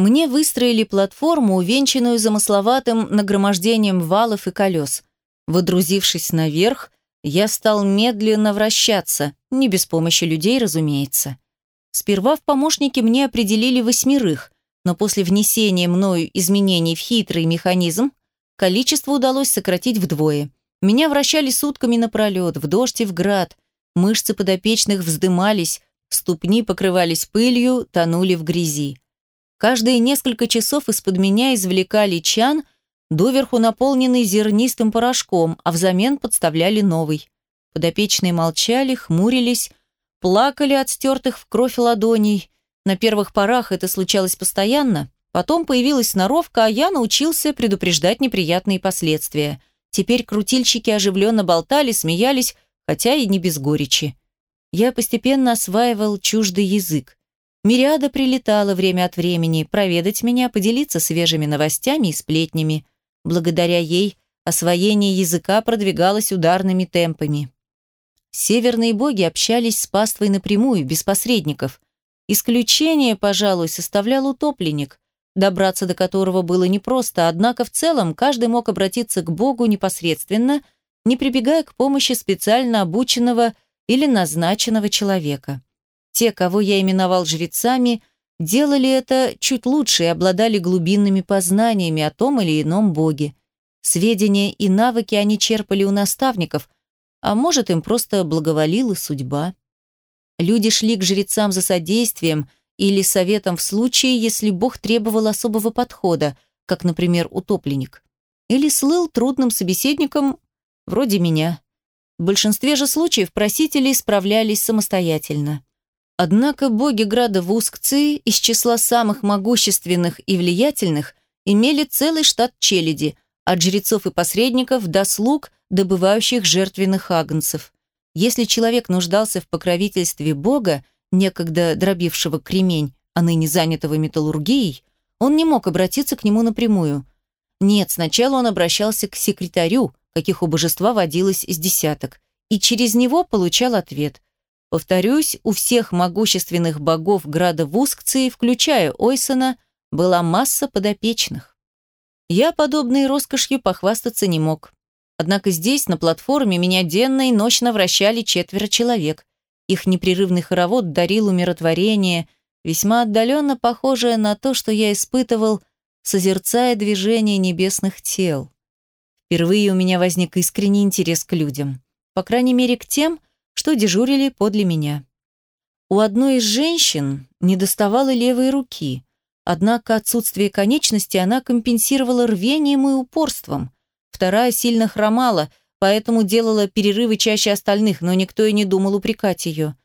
Мне выстроили платформу, увенчанную замысловатым нагромождением валов и колес. Водрузившись наверх, я стал медленно вращаться, не без помощи людей, разумеется. Сперва в помощники мне определили восьмерых, но после внесения мною изменений в хитрый механизм количество удалось сократить вдвое. Меня вращали сутками напролет, в дождь и в град, мышцы подопечных вздымались, ступни покрывались пылью, тонули в грязи. Каждые несколько часов из-под меня извлекали чан, доверху наполненный зернистым порошком, а взамен подставляли новый. Подопечные молчали, хмурились, плакали от стертых в кровь ладоней. На первых порах это случалось постоянно, потом появилась сноровка, а я научился предупреждать неприятные последствия. Теперь крутильщики оживленно болтали, смеялись, хотя и не без горечи. Я постепенно осваивал чуждый язык. Мириада прилетала время от времени проведать меня, поделиться свежими новостями и сплетнями. Благодаря ей освоение языка продвигалось ударными темпами. Северные боги общались с паствой напрямую, без посредников. Исключение, пожалуй, составлял утопленник, добраться до которого было непросто, однако в целом каждый мог обратиться к богу непосредственно, не прибегая к помощи специально обученного или назначенного человека. Те, кого я именовал жрецами, делали это чуть лучше и обладали глубинными познаниями о том или ином боге. Сведения и навыки они черпали у наставников – а может, им просто благоволила судьба. Люди шли к жрецам за содействием или советом в случае, если Бог требовал особого подхода, как, например, утопленник. Или слыл трудным собеседником, вроде меня. В большинстве же случаев просители справлялись самостоятельно. Однако боги Града Вускцы из числа самых могущественных и влиятельных имели целый штат челяди, от жрецов и посредников до слуг – добывающих жертвенных агнцев. Если человек нуждался в покровительстве Бога, некогда дробившего кремень, а ныне занятого металлургией, он не мог обратиться к нему напрямую. Нет, сначала он обращался к секретарю, каких у божества водилось из десяток, и через него получал ответ. Повторюсь, у всех могущественных богов града Вускции, включая Ойсона, была масса подопечных. Я подобной роскошью похвастаться не мог. Однако здесь, на платформе, меня денно и ночно вращали четверо человек. Их непрерывный хоровод дарил умиротворение, весьма отдаленно похожее на то, что я испытывал, созерцая движение небесных тел. Впервые у меня возник искренний интерес к людям. По крайней мере, к тем, что дежурили подле меня. У одной из женщин недоставало левой руки, однако отсутствие конечности она компенсировала рвением и упорством – Вторая сильно хромала, поэтому делала перерывы чаще остальных, но никто и не думал упрекать ее.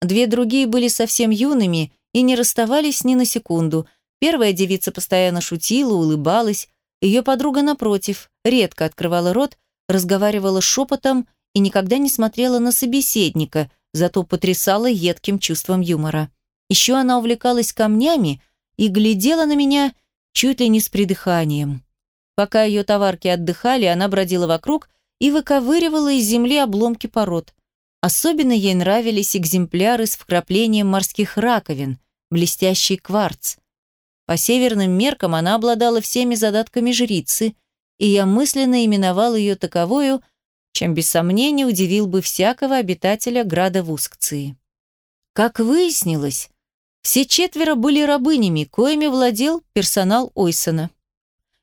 Две другие были совсем юными и не расставались ни на секунду. Первая девица постоянно шутила, улыбалась. Ее подруга, напротив, редко открывала рот, разговаривала шепотом и никогда не смотрела на собеседника, зато потрясала едким чувством юмора. Еще она увлекалась камнями и глядела на меня чуть ли не с придыханием. Пока ее товарки отдыхали, она бродила вокруг и выковыривала из земли обломки пород. Особенно ей нравились экземпляры с вкраплением морских раковин, блестящий кварц. По северным меркам она обладала всеми задатками жрицы, и я мысленно именовал ее таковою, чем без сомнения удивил бы всякого обитателя града Вускции. Как выяснилось, все четверо были рабынями, коими владел персонал Ойсона.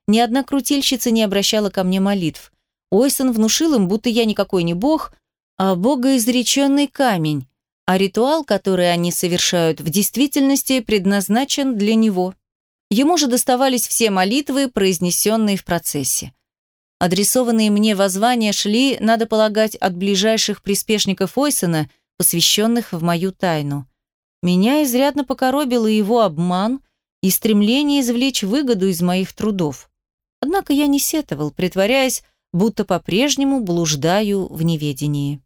Ни одна крутильщица не обращала ко мне молитв. Ойсон внушил им, будто я никакой не бог, а богоизреченный камень, а ритуал, который они совершают, в действительности предназначен для него. Ему же доставались все молитвы, произнесенные в процессе. Адресованные мне воззвания шли, надо полагать, от ближайших приспешников Ойсона, посвященных в мою тайну. Меня изрядно покоробило его обман и стремление извлечь выгоду из моих трудов. Однако я не сетовал, притворяясь, будто по-прежнему блуждаю в неведении.